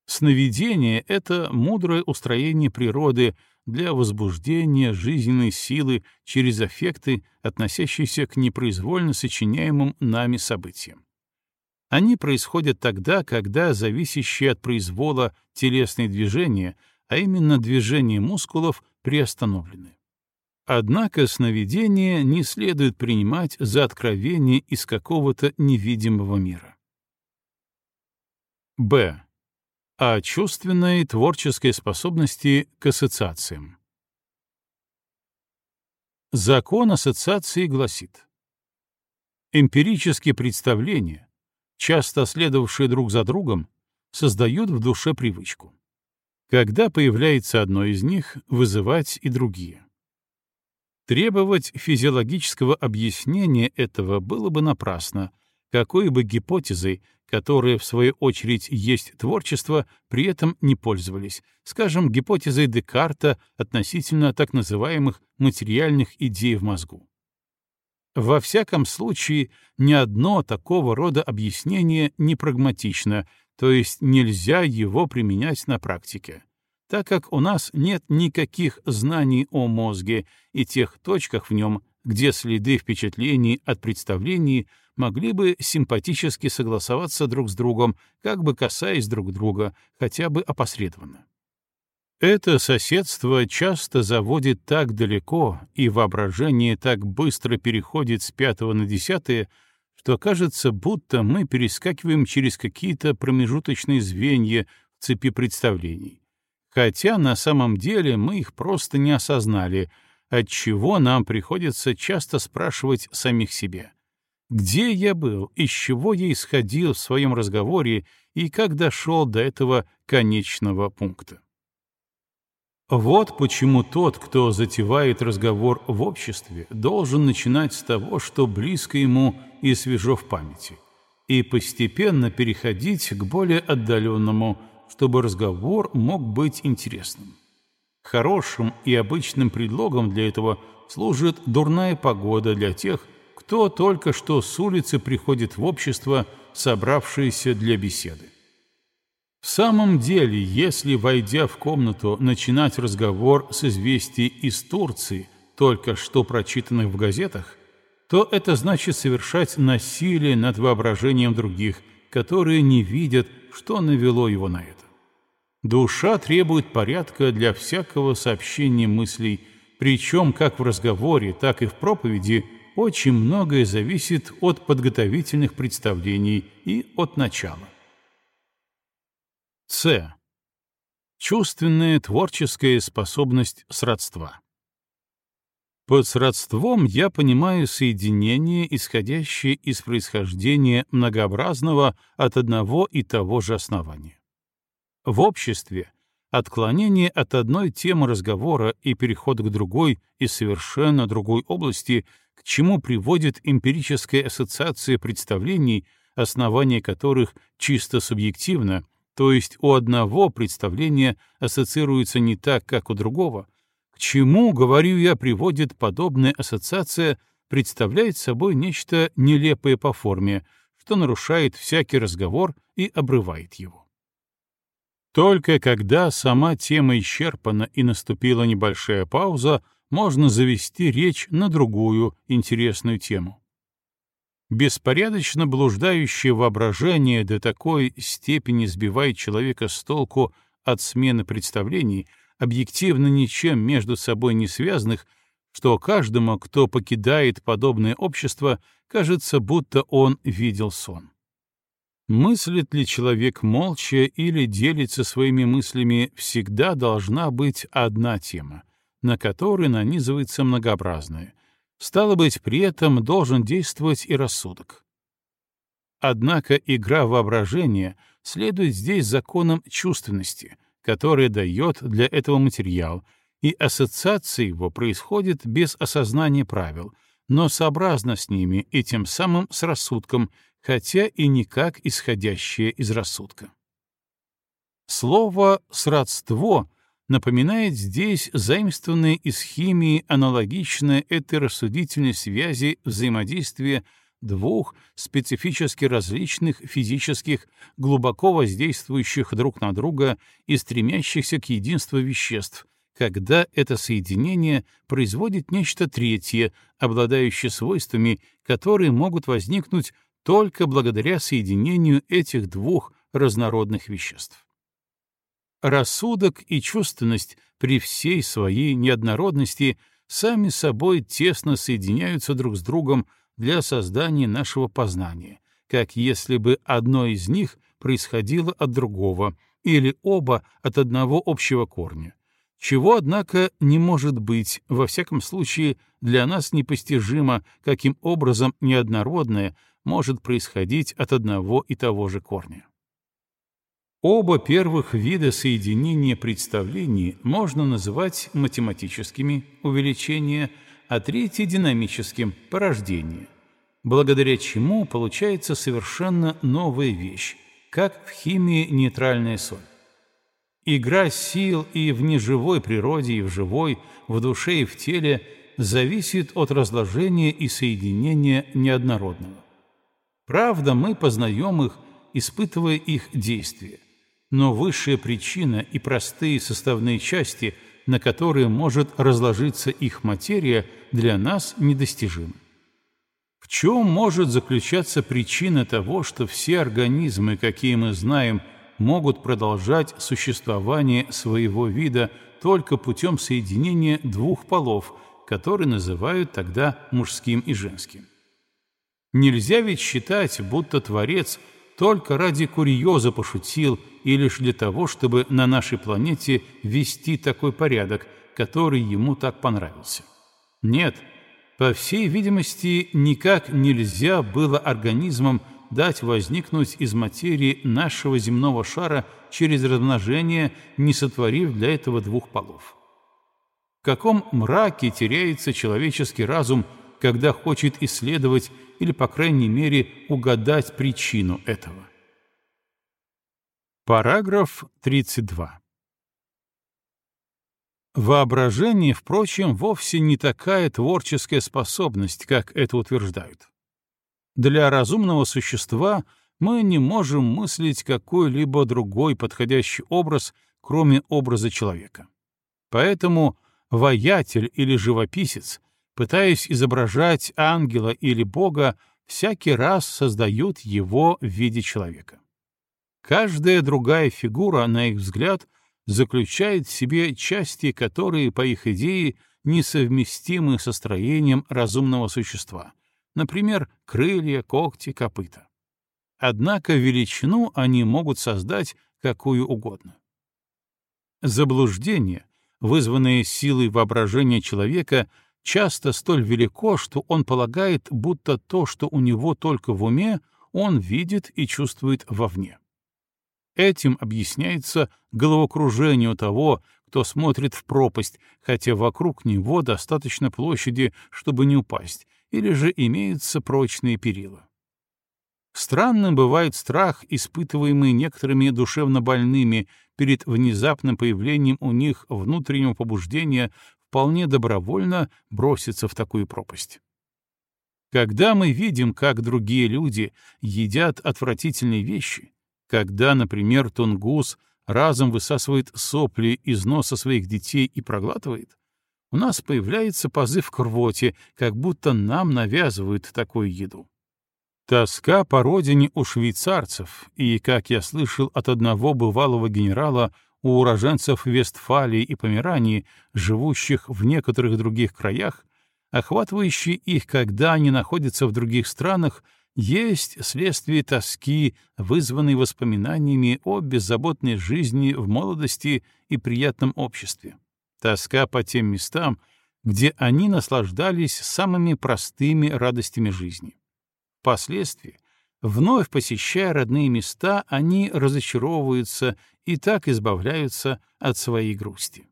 Сновидение — это мудрое устроение природы для возбуждения жизненной силы через эффекты, относящиеся к непроизвольно сочиняемым нами событиям. Они происходят тогда, когда зависящие от произвола телесные движения, а именно движения мускулов, приостановлены. Однако сновидение не следует принимать за откровение из какого-то невидимого мира. Б. О чувственной творческой способности к ассоциациям. Закон ассоциации гласит, эмпирические представления, часто следовавшие друг за другом, создают в душе привычку. Когда появляется одно из них, вызывать и другие. Требовать физиологического объяснения этого было бы напрасно, какой бы гипотезой, которая, в свою очередь, есть творчество, при этом не пользовались, скажем, гипотезой Декарта относительно так называемых материальных идей в мозгу. Во всяком случае, ни одно такого рода объяснение не прагматично, то есть нельзя его применять на практике, так как у нас нет никаких знаний о мозге и тех точках в нем, где следы впечатлений от представлений могли бы симпатически согласоваться друг с другом, как бы касаясь друг друга, хотя бы опосредованно. Это соседство часто заводит так далеко, и воображение так быстро переходит с пятого на десятое, что кажется, будто мы перескакиваем через какие-то промежуточные звенья в цепи представлений. Хотя на самом деле мы их просто не осознали, отчего нам приходится часто спрашивать самих себя. Где я был, из чего я исходил в своем разговоре и как дошел до этого конечного пункта? Вот почему тот, кто затевает разговор в обществе, должен начинать с того, что близко ему и свежо в памяти, и постепенно переходить к более отдаленному, чтобы разговор мог быть интересным. Хорошим и обычным предлогом для этого служит дурная погода для тех, кто только что с улицы приходит в общество, собравшееся для беседы. В самом деле, если, войдя в комнату, начинать разговор с известий из Турции, только что прочитанных в газетах, то это значит совершать насилие над воображением других, которые не видят, что навело его на это. Душа требует порядка для всякого сообщения мыслей, причем как в разговоре, так и в проповеди очень многое зависит от подготовительных представлений и от начала. С. Чувственная творческая способность сродства. Под сродством я понимаю соединение, исходящее из происхождения многообразного от одного и того же основания. В обществе отклонение от одной темы разговора и переход к другой из совершенно другой области, чему приводит эмпирическая ассоциация представлений, основание которых чисто субъективно — то есть у одного представление ассоциируется не так, как у другого, к чему, говорю я, приводит подобная ассоциация, представляет собой нечто нелепое по форме, что нарушает всякий разговор и обрывает его. Только когда сама тема исчерпана и наступила небольшая пауза, можно завести речь на другую интересную тему. Беспорядочно блуждающее воображение до такой степени сбивает человека с толку от смены представлений, объективно ничем между собой не связанных, что каждому, кто покидает подобное общество, кажется, будто он видел сон. Мыслит ли человек молча или делится своими мыслями, всегда должна быть одна тема, на которой нанизывается многообразное. Стало быть, при этом должен действовать и рассудок. Однако игра воображения следует здесь законам чувственности, которая дает для этого материал, и ассоциация его происходит без осознания правил, но сообразно с ними и тем самым с рассудком, хотя и никак исходящее из рассудка. Слово «сродство» напоминает здесь заимствованные из химии аналогичное этой рассудительной связи взаимодействия двух специфически различных физических, глубоко воздействующих друг на друга и стремящихся к единству веществ, когда это соединение производит нечто третье, обладающее свойствами, которые могут возникнуть только благодаря соединению этих двух разнородных веществ. Рассудок и чувственность при всей своей неоднородности сами собой тесно соединяются друг с другом для создания нашего познания, как если бы одно из них происходило от другого или оба от одного общего корня, чего, однако, не может быть, во всяком случае, для нас непостижимо, каким образом неоднородное может происходить от одного и того же корня. Оба первых вида соединения представлений можно называть математическими — увеличение, а третий — динамическим — порождение, благодаря чему получается совершенно новая вещь, как в химии нейтральная соль. Игра сил и в неживой природе, и в живой, в душе и в теле зависит от разложения и соединения неоднородного. Правда, мы познаем их, испытывая их действия, но высшая причина и простые составные части, на которые может разложиться их материя, для нас недостижимы. В чем может заключаться причина того, что все организмы, какие мы знаем, могут продолжать существование своего вида только путем соединения двух полов, которые называют тогда мужским и женским? Нельзя ведь считать, будто Творец только ради курьеза пошутил и лишь для того, чтобы на нашей планете вести такой порядок, который ему так понравился. Нет, по всей видимости, никак нельзя было организмам дать возникнуть из материи нашего земного шара через размножение, не сотворив для этого двух полов. В каком мраке теряется человеческий разум, когда хочет исследовать или, по крайней мере, угадать причину этого. Параграф 32. Воображение, впрочем, вовсе не такая творческая способность, как это утверждают. Для разумного существа мы не можем мыслить какой-либо другой подходящий образ, кроме образа человека. Поэтому воятель или живописец пытаясь изображать ангела или бога, всякий раз создают его в виде человека. Каждая другая фигура, на их взгляд, заключает в себе части, которые, по их идее, несовместимы со строением разумного существа, например, крылья, когти, копыта. Однако величину они могут создать какую угодно. Заблуждение, вызванное силой воображения человека, часто столь велико, что он полагает, будто то, что у него только в уме, он видит и чувствует вовне. Этим объясняется головокружение у того, кто смотрит в пропасть, хотя вокруг него достаточно площади, чтобы не упасть, или же имеются прочные перила. Странным бывает страх, испытываемый некоторыми душевно больными перед внезапным появлением у них внутреннего побуждения вполне добровольно броситься в такую пропасть. Когда мы видим, как другие люди едят отвратительные вещи, когда, например, тунгус разом высасывает сопли из носа своих детей и проглатывает, у нас появляется позыв к рвоте, как будто нам навязывают такую еду. Тоска по родине у швейцарцев, и, как я слышал от одного бывалого генерала, у уроженцев Вестфалии и Померании, живущих в некоторых других краях, охватывающие их, когда они находятся в других странах, есть следствие тоски, вызванной воспоминаниями о беззаботной жизни в молодости и приятном обществе. Тоска по тем местам, где они наслаждались самыми простыми радостями жизни. Впоследствии, вновь посещая родные места, они разочаровываются и так избавляются от своей грусти.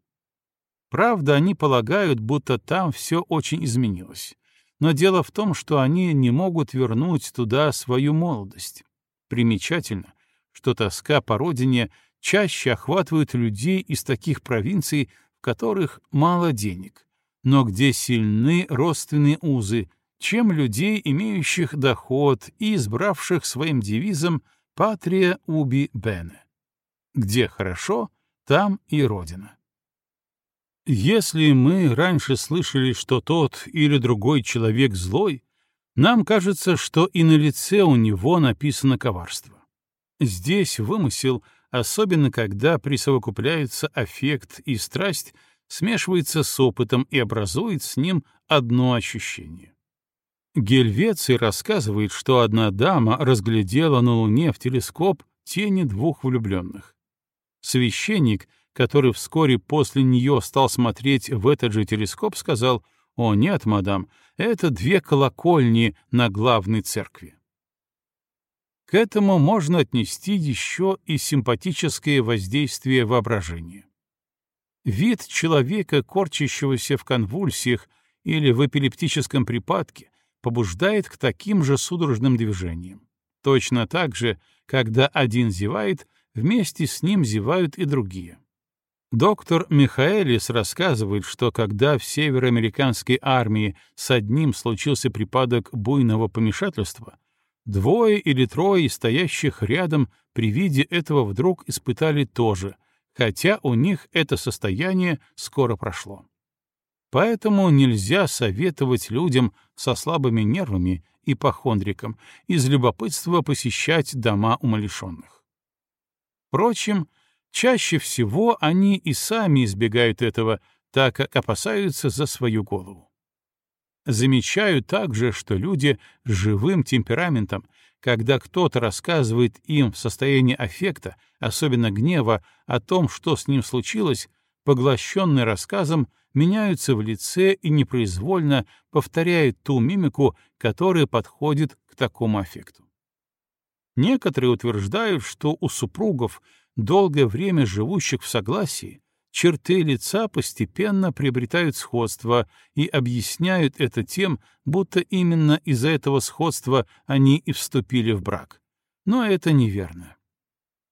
Правда, они полагают, будто там все очень изменилось но дело в том, что они не могут вернуть туда свою молодость. Примечательно, что тоска по родине чаще охватывает людей из таких провинций, в которых мало денег, но где сильны родственные узы, чем людей, имеющих доход и избравших своим девизом «Патрия уби бене». Где хорошо, там и родина. Если мы раньше слышали, что тот или другой человек злой, нам кажется, что и на лице у него написано коварство. Здесь вымысел, особенно когда присовокупляются аффект и страсть, смешивается с опытом и образует с ним одно ощущение. Гельвеций рассказывает, что одна дама разглядела на Луне в телескоп тени двух влюбленных. Священник, который вскоре после нее стал смотреть в этот же телескоп, сказал, «О нет, мадам, это две колокольни на главной церкви». К этому можно отнести еще и симпатическое воздействие воображения. Вид человека, корчащегося в конвульсиях или в эпилептическом припадке, побуждает к таким же судорожным движениям. Точно так же, когда один зевает, вместе с ним зевают и другие. Доктор Михаэлис рассказывает, что когда в североамериканской армии с одним случился припадок буйного помешательства, двое или трое стоящих рядом при виде этого вдруг испытали то же, хотя у них это состояние скоро прошло. Поэтому нельзя советовать людям со слабыми нервами и похондрикам из любопытства посещать дома умалишенных. Впрочем, Чаще всего они и сами избегают этого, так как опасаются за свою голову. Замечаю также, что люди с живым темпераментом, когда кто-то рассказывает им в состоянии аффекта, особенно гнева, о том, что с ним случилось, поглощенные рассказом, меняются в лице и непроизвольно повторяют ту мимику, которая подходит к такому аффекту. Некоторые утверждают, что у супругов долгое время живущих в согласии, черты лица постепенно приобретают сходство и объясняют это тем, будто именно из-за этого сходства они и вступили в брак. Но это неверно.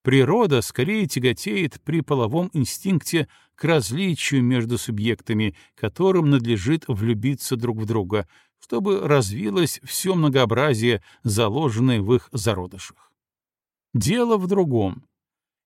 Природа скорее тяготеет при половом инстинкте к различию между субъектами, которым надлежит влюбиться друг в друга, чтобы развилось все многообразие, заложенное в их зародышах. Дело в другом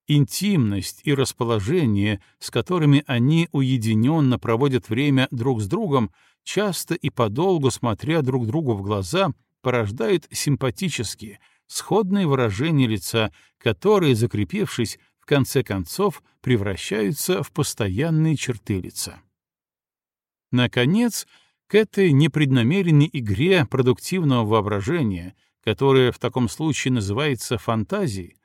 интимность и расположение, с которыми они уединенно проводят время друг с другом, часто и подолгу смотря друг другу в глаза, порождают симпатические, сходные выражения лица, которые, закрепившись, в конце концов превращаются в постоянные черты лица. Наконец, к этой непреднамеренной игре продуктивного воображения, которая в таком случае называется фантазией,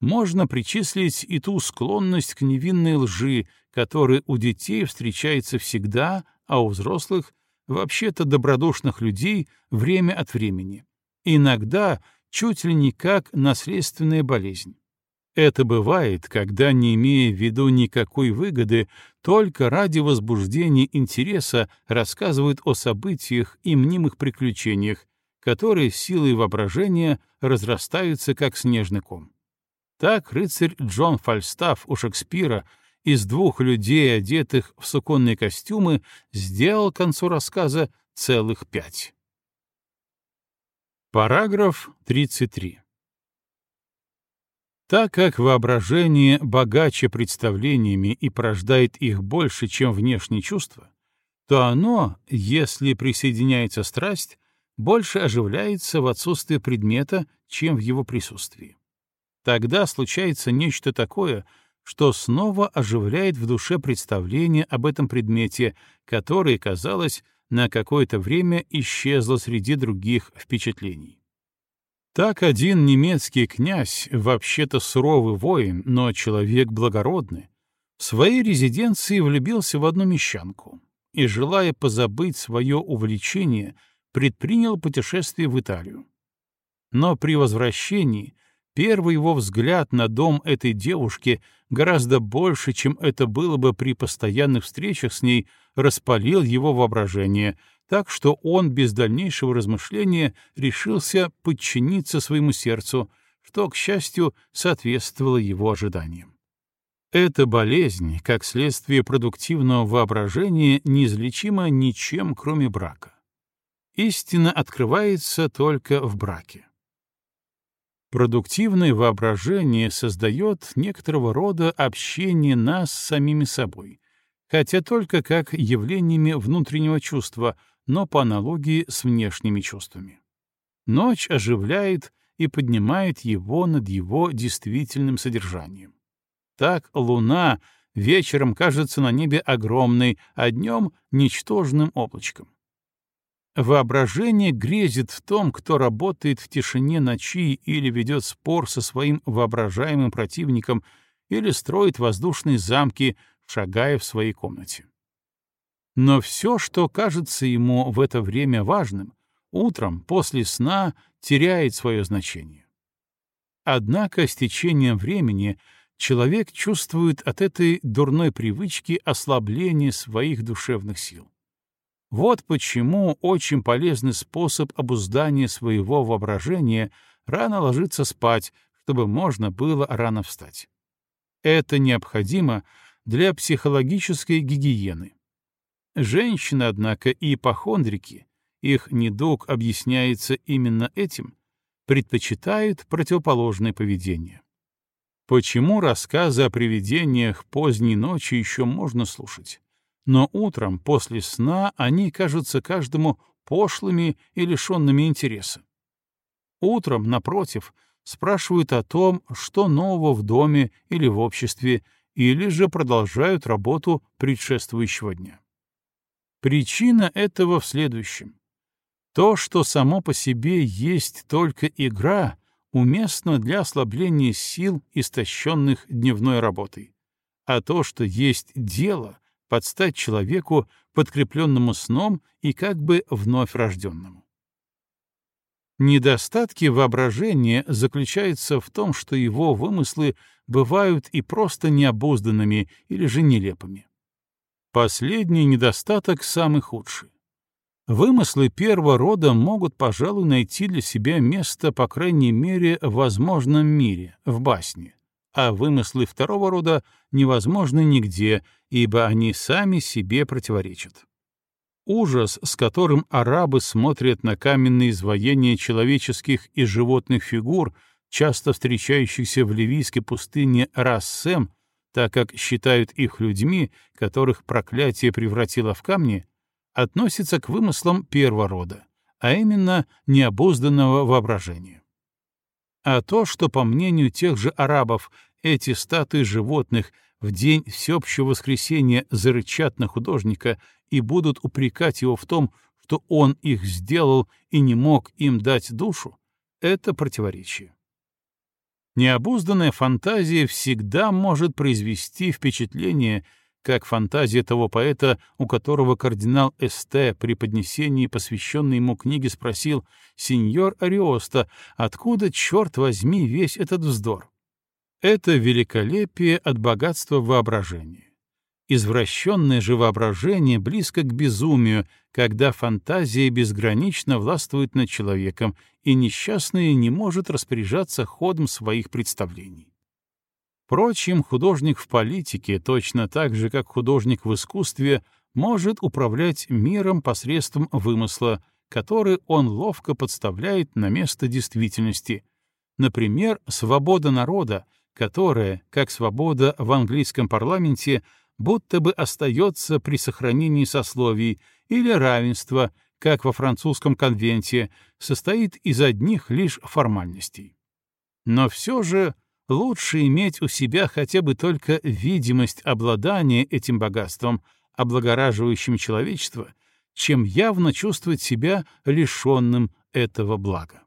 можно причислить и ту склонность к невинной лжи, которая у детей встречается всегда, а у взрослых, вообще-то добродушных людей, время от времени. Иногда чуть ли не как наследственная болезнь. Это бывает, когда, не имея в виду никакой выгоды, только ради возбуждения интереса рассказывают о событиях и мнимых приключениях, которые силой воображения разрастаются как снежный ком. Так рыцарь Джон Фальстаф у Шекспира из двух людей, одетых в суконные костюмы, сделал к концу рассказа целых пять. Параграф 33. Так как воображение богаче представлениями и порождает их больше, чем внешние чувства, то оно, если присоединяется страсть, больше оживляется в отсутствии предмета, чем в его присутствии. Тогда случается нечто такое, что снова оживляет в душе представление об этом предмете, которое, казалось, на какое-то время исчезло среди других впечатлений. Так один немецкий князь, вообще-то суровый воин, но человек благородный, в своей резиденции влюбился в одну мещанку и, желая позабыть свое увлечение, предпринял путешествие в Италию. Но при возвращении первый его взгляд на дом этой девушки гораздо больше, чем это было бы при постоянных встречах с ней, распалил его воображение, так что он без дальнейшего размышления решился подчиниться своему сердцу, что, к счастью, соответствовало его ожиданиям. Эта болезнь, как следствие продуктивного воображения, неизлечима ничем, кроме брака. Истина открывается только в браке. Продуктивное воображение создает некоторого рода общение нас с самими собой, хотя только как явлениями внутреннего чувства, но по аналогии с внешними чувствами. Ночь оживляет и поднимает его над его действительным содержанием. Так луна вечером кажется на небе огромной, а днем — ничтожным облачком. Воображение грезит в том, кто работает в тишине ночи или ведет спор со своим воображаемым противником или строит воздушные замки, шагая в своей комнате. Но все, что кажется ему в это время важным, утром после сна теряет свое значение. Однако с течением времени — человек чувствует от этой дурной привычки ослабление своих душевных сил. Вот почему очень полезный способ обуздания своего воображения — рано ложиться спать, чтобы можно было рано встать. Это необходимо для психологической гигиены. Женщины, однако, и ипохондрики, их недуг объясняется именно этим, предпочитают противоположное поведение. Почему рассказы о привидениях поздней ночи еще можно слушать? Но утром, после сна, они кажутся каждому пошлыми и лишенными интереса. Утром, напротив, спрашивают о том, что нового в доме или в обществе, или же продолжают работу предшествующего дня. Причина этого в следующем. То, что само по себе есть только игра, уместно для ослабления сил, истощенных дневной работой, а то, что есть дело, подстать человеку, подкрепленному сном и как бы вновь рожденному. Недостатки воображения заключаются в том, что его вымыслы бывают и просто необузданными или же нелепыми. Последний недостаток самый худший. Вымыслы первого рода могут, пожалуй, найти для себя место, по крайней мере, в возможном мире, в басне, а вымыслы второго рода невозможны нигде, ибо они сами себе противоречат. Ужас, с которым арабы смотрят на каменные изваяния человеческих и животных фигур, часто встречающихся в ливийской пустыне Рассем, так как считают их людьми, которых проклятие превратило в камни, относится к вымыслам первого рода, а именно необузданного воображения. А то, что, по мнению тех же арабов, эти статуи животных в день всеобщего воскресения зарычат на художника и будут упрекать его в том, что он их сделал и не мог им дать душу, это противоречие. Необузданная фантазия всегда может произвести впечатление как фантазия того поэта, у которого кардинал Эсте при поднесении посвященной ему книги спросил «Сеньор Ариоста, откуда, черт возьми, весь этот вздор?» Это великолепие от богатства воображения. Извращенное же воображение близко к безумию, когда фантазия безгранично властвует над человеком, и несчастный не может распоряжаться ходом своих представлений. Впрочем, художник в политике, точно так же, как художник в искусстве, может управлять миром посредством вымысла, который он ловко подставляет на место действительности. Например, свобода народа, которая, как свобода в английском парламенте, будто бы остается при сохранении сословий, или равенство, как во французском конвенте, состоит из одних лишь формальностей. Но все же лучше иметь у себя хотя бы только видимость обладания этим богатством, облагораживающим человечество, чем явно чувствовать себя лишенным этого блага.